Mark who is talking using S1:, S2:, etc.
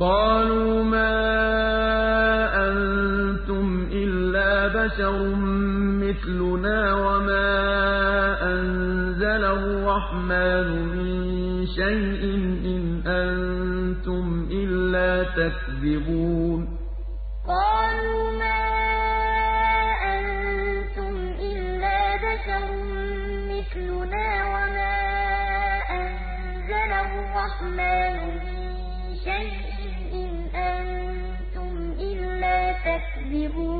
S1: قَالُوا مَا أَنتُمْ إِلَّا بَشَرٌ مِّثْلُنَا وَمَا أَنزَلَ الرَّحْمَٰنُ مِن شَيْءٍ إِنْ أَنتُمْ إِلَّا تَكْذِبُونَ.
S2: قَالُوا مَا أَنتُمْ إِلَّا بَشَرٌ مِّثْلُنَا وَمَا أَنزَلَ الرَّحْمَٰنُ مِن تَكْذِبُونَ